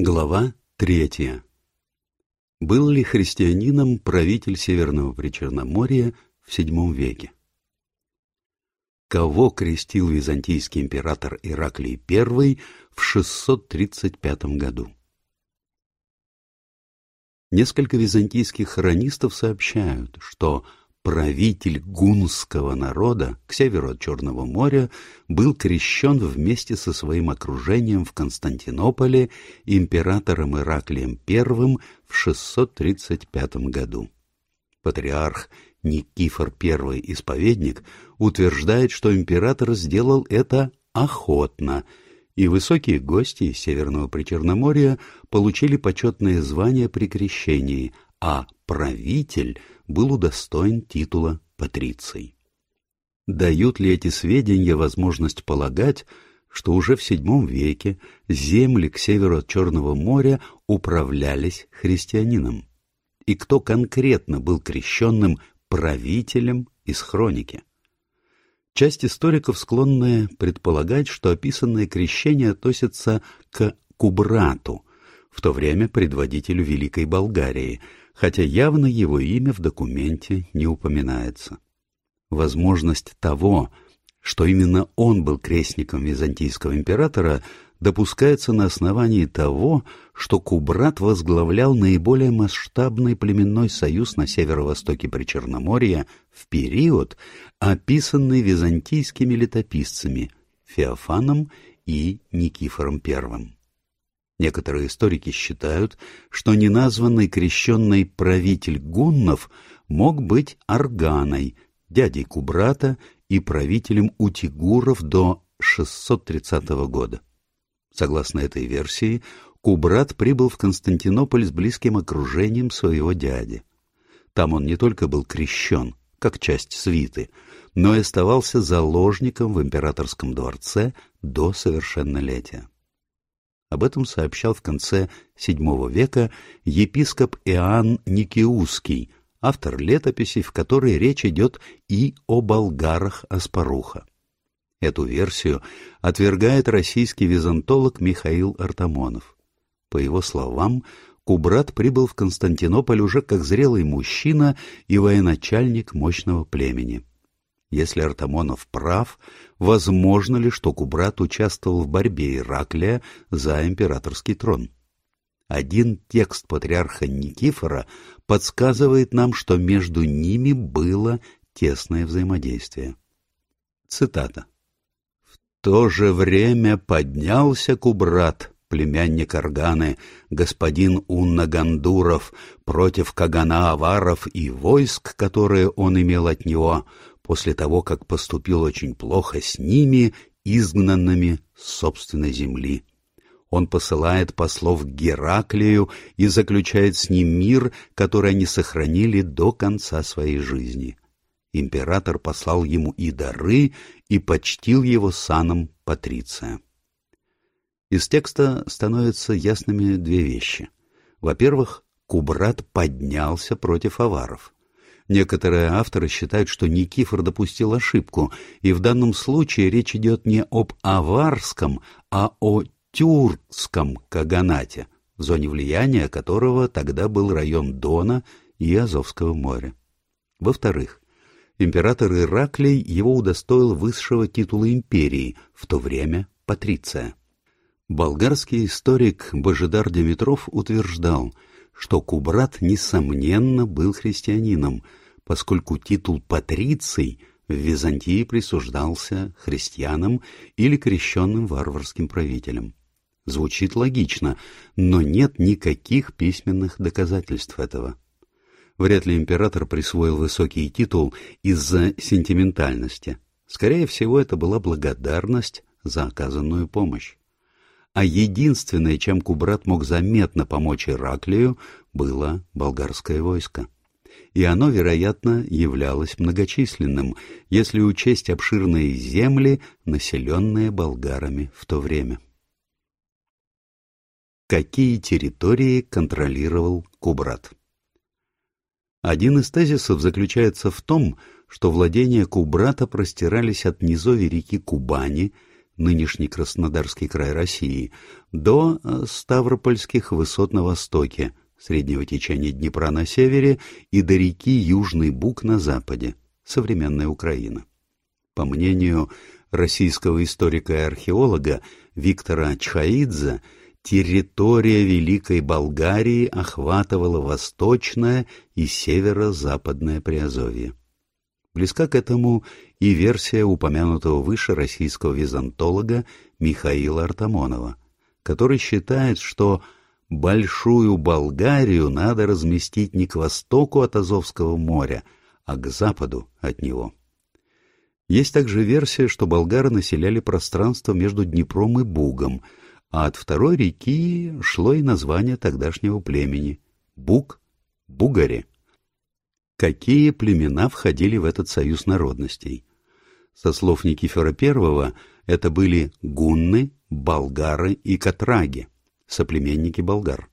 Глава третья. Был ли христианином правитель Северного Причерноморья в VII веке? Кого крестил византийский император Ираклий I в 635 году? Несколько византийских хронистов сообщают, что правитель гунского народа к северу от Черного моря был крещен вместе со своим окружением в Константинополе императором Ираклием I в 635 году. Патриарх Никифор I Исповедник утверждает, что император сделал это охотно, и высокие гости из Северного Причерноморья получили почетное звание при крещении, а правитель — был удостоен титула патриций. Дают ли эти сведения возможность полагать, что уже в VII веке земли к северу от Черного моря управлялись христианином? И кто конкретно был крещенным правителем из хроники? Часть историков склонны предполагать, что описанное крещение относится к Кубрату, в то время предводителю Великой Болгарии, хотя явно его имя в документе не упоминается. Возможность того, что именно он был крестником византийского императора, допускается на основании того, что Кубрат возглавлял наиболее масштабный племенной союз на северо-востоке Причерноморья в период, описанный византийскими летописцами Феофаном и Никифором I. Некоторые историки считают, что неназванный крещенный правитель гуннов мог быть Арганой, дядей Кубрата и правителем Утигуров до 630 года. Согласно этой версии, Кубрат прибыл в Константинополь с близким окружением своего дяди. Там он не только был крещен, как часть свиты, но и оставался заложником в императорском дворце до совершеннолетия. Об этом сообщал в конце VII века епископ Иоанн Никиузский, автор летописей, в которой речь идет и о болгарах Аспаруха. Эту версию отвергает российский византолог Михаил Артамонов. По его словам, Кубрат прибыл в Константинополь уже как зрелый мужчина и военачальник мощного племени. Если Артамонов прав, возможно ли, что Кубрат участвовал в борьбе Ираклия за императорский трон? Один текст патриарха Никифора подсказывает нам, что между ними было тесное взаимодействие. Цитата. «В то же время поднялся Кубрат, племянник Арганы, господин Унна Гандуров, против Кагана Аваров и войск, которые он имел от него, после того, как поступил очень плохо с ними, изгнанными с собственной земли. Он посылает послов к Гераклию и заключает с ним мир, который они сохранили до конца своей жизни. Император послал ему и дары, и почтил его саном Патриция. Из текста становятся ясными две вещи. Во-первых, Кубрат поднялся против аваров. Некоторые авторы считают, что Никифор допустил ошибку, и в данном случае речь идет не об аварском, а о тюркском каганате, в зоне влияния которого тогда был район Дона и Азовского моря. Во-вторых, император Ираклий его удостоил высшего титула империи, в то время Патриция. Болгарский историк Божидар Димитров утверждал – что Кубрат, несомненно, был христианином, поскольку титул «патриций» в Византии присуждался христианам или крещенным варварским правителям. Звучит логично, но нет никаких письменных доказательств этого. Вряд ли император присвоил высокий титул из-за сентиментальности. Скорее всего, это была благодарность за оказанную помощь а единственное, чем Кубрат мог заметно помочь Ираклию, было болгарское войско. И оно, вероятно, являлось многочисленным, если учесть обширные земли, населенные болгарами в то время. Какие территории контролировал Кубрат? Один из тезисов заключается в том, что владения Кубрата простирались от низови реки Кубани нынешний Краснодарский край России, до э, Ставропольских высот на востоке, среднего течения Днепра на севере и до реки Южный Буг на западе, современная Украина. По мнению российского историка и археолога Виктора Чхаидзе, территория Великой Болгарии охватывала восточное и северо-западное Приазовье. Близка к этому и версия упомянутого выше российского византолога Михаила Артамонова, который считает, что Большую Болгарию надо разместить не к востоку от Азовского моря, а к западу от него. Есть также версия, что болгары населяли пространство между Днепром и Бугом, а от второй реки шло и название тогдашнего племени — Буг, Бугари. Какие племена входили в этот союз народностей? Со слов Никифора I это были гунны, болгары и катраги, соплеменники болгар.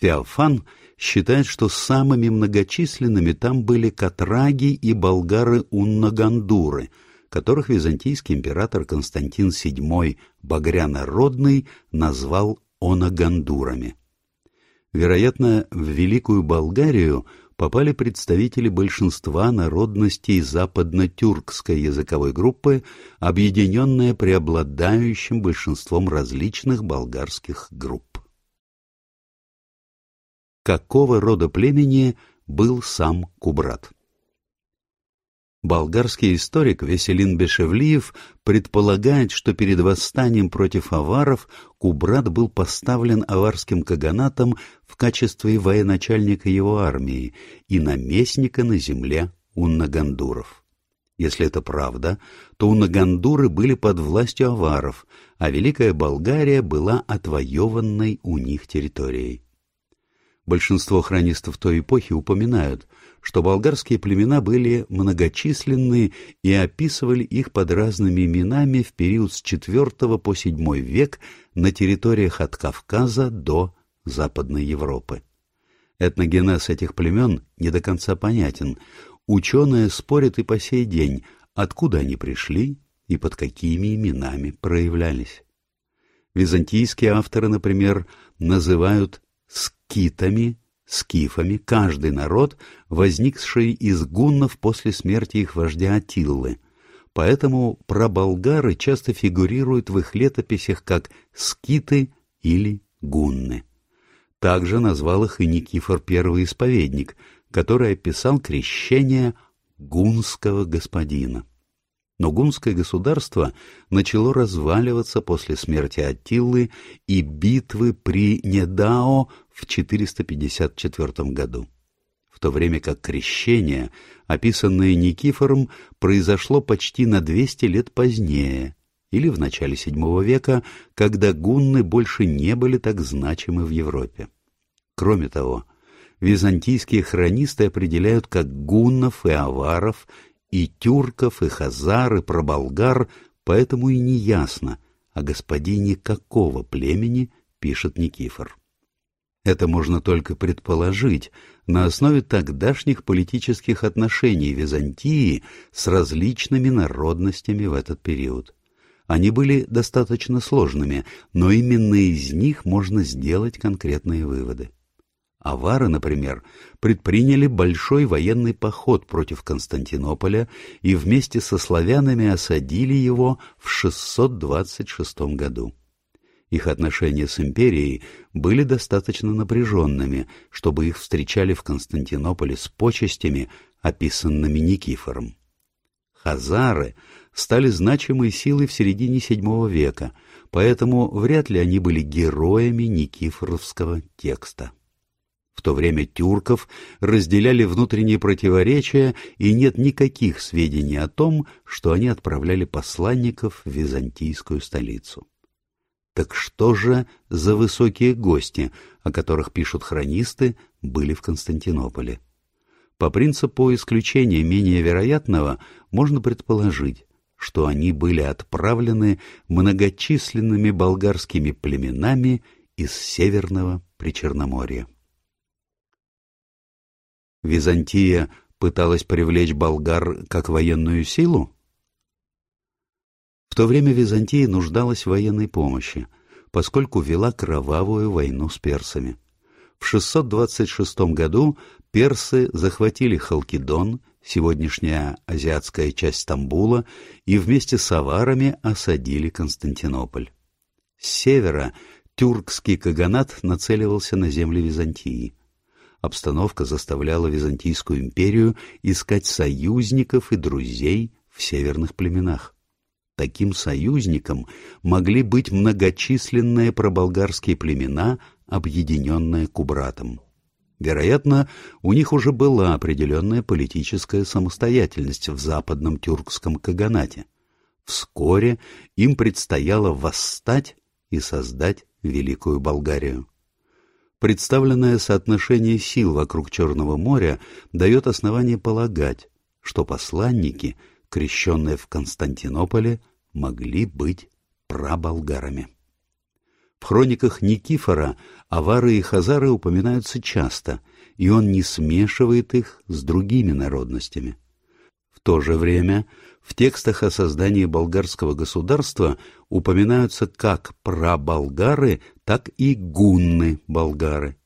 Феофан считает, что самыми многочисленными там были катраги и болгары-уннагандуры, которых византийский император Константин VII Багрянородный назвал онагандурами. Вероятно, в Великую Болгарию попали представители большинства народностей западно-тюркской языковой группы, объединенная преобладающим большинством различных болгарских групп какого рода племени был сам Кубрат. Болгарский историк Веселин Бешевлиев предполагает, что перед восстанием против аваров Кубрат был поставлен аварским каганатом в качестве военачальника его армии и наместника на земле уннагандуров. Если это правда, то уннагандуры были под властью аваров, а Великая Болгария была отвоеванной у них территорией. Большинство хронистов той эпохи упоминают, что болгарские племена были многочисленны и описывали их под разными именами в период с IV по VII век на территориях от Кавказа до Западной Европы. Этногенез этих племен не до конца понятен. Ученые спорят и по сей день, откуда они пришли и под какими именами проявлялись. Византийские авторы, например, называют скитами, скифами, каждый народ, возникший из гуннов после смерти их вождя Атиллы. Поэтому праболгары часто фигурируют в их летописях как скиты или гунны. Также назвал их и Никифор I Исповедник, который описал крещение гунского господина. Но гунское государство начало разваливаться после смерти Аттилы и битвы при Недао в 454 году, в то время как крещение, описанное Никифором, произошло почти на 200 лет позднее, или в начале VII века, когда гунны больше не были так значимы в Европе. Кроме того, византийские хронисты определяют как гуннов и аваров и тюрков, и хазар, и проболгар, поэтому и не ясно, о господине какого племени пишет Никифор. Это можно только предположить на основе тогдашних политических отношений Византии с различными народностями в этот период. Они были достаточно сложными, но именно из них можно сделать конкретные выводы. Авары, например, предприняли большой военный поход против Константинополя и вместе со славянами осадили его в 626 году. Их отношения с империей были достаточно напряженными, чтобы их встречали в Константинополе с почестями, описанными Никифором. Хазары стали значимой силой в середине VII века, поэтому вряд ли они были героями никифоровского текста. В то время тюрков разделяли внутренние противоречия, и нет никаких сведений о том, что они отправляли посланников в византийскую столицу. Так что же за высокие гости, о которых пишут хронисты, были в Константинополе? По принципу исключения менее вероятного можно предположить, что они были отправлены многочисленными болгарскими племенами из Северного Причерноморья. Византия пыталась привлечь болгар как военную силу? то время Византия нуждалась в военной помощи, поскольку вела кровавую войну с персами. В 626 году персы захватили Халкидон, сегодняшняя азиатская часть Стамбула, и вместе с аварами осадили Константинополь. С севера тюркский каганат нацеливался на земли Византии. Обстановка заставляла Византийскую империю искать союзников и друзей в северных племенах. Таким союзником могли быть многочисленные проболгарские племена, объединенные Кубратом. Вероятно, у них уже была определенная политическая самостоятельность в западном тюркском каганате. Вскоре им предстояло восстать и создать Великую Болгарию. Представленное соотношение сил вокруг Черного моря дает основание полагать, что посланники, крещенные в Константинополе, могли быть праболгарами. В хрониках Никифора авары и хазары упоминаются часто, и он не смешивает их с другими народностями. В то же время в текстах о создании болгарского государства упоминаются как праболгары, так и гунны-болгары.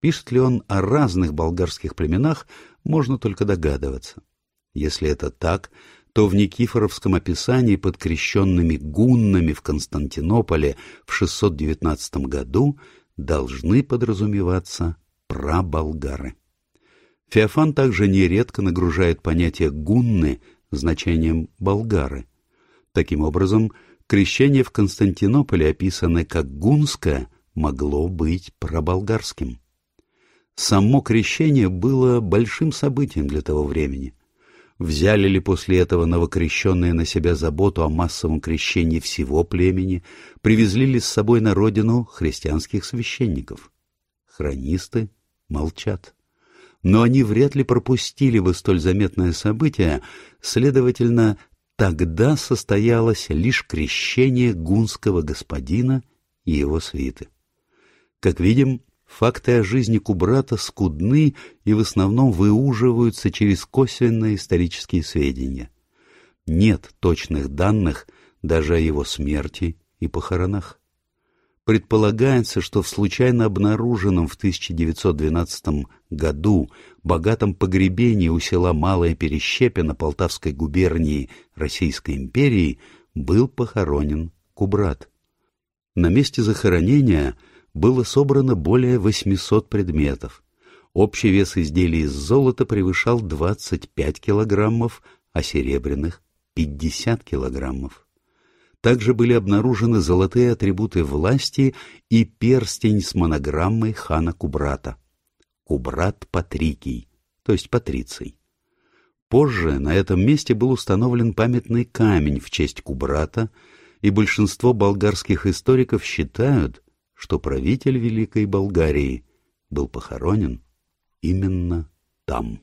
Пишет ли он о разных болгарских племенах, можно только догадываться. Если это так, то в Никифоровском описании под крещенными гуннами в Константинополе в 619 году должны подразумеваться праболгары. Феофан также нередко нагружает понятие «гунны» значением «болгары». Таким образом, крещение в Константинополе, описанное как гунское, могло быть проболгарским. Само крещение было большим событием для того времени. Взяли ли после этого новокрещенные на себя заботу о массовом крещении всего племени, привезли ли с собой на родину христианских священников? Хронисты молчат но они вряд ли пропустили бы столь заметное событие, следовательно, тогда состоялось лишь крещение гунского господина и его свиты. Как видим, факты о жизни Кубрата скудны и в основном выуживаются через косвенные исторические сведения. Нет точных данных даже о его смерти и похоронах. Предполагается, что в случайно обнаруженном в 1912 году богатом погребении у села Малая Перещепина Полтавской губернии Российской империи был похоронен Кубрат. На месте захоронения было собрано более 800 предметов. Общий вес изделий из золота превышал 25 килограммов, а серебряных — 50 килограммов. Также были обнаружены золотые атрибуты власти и перстень с монограммой хана Кубрата. Кубрат Патрикий, то есть Патриций. Позже на этом месте был установлен памятный камень в честь Кубрата, и большинство болгарских историков считают, что правитель Великой Болгарии был похоронен именно там.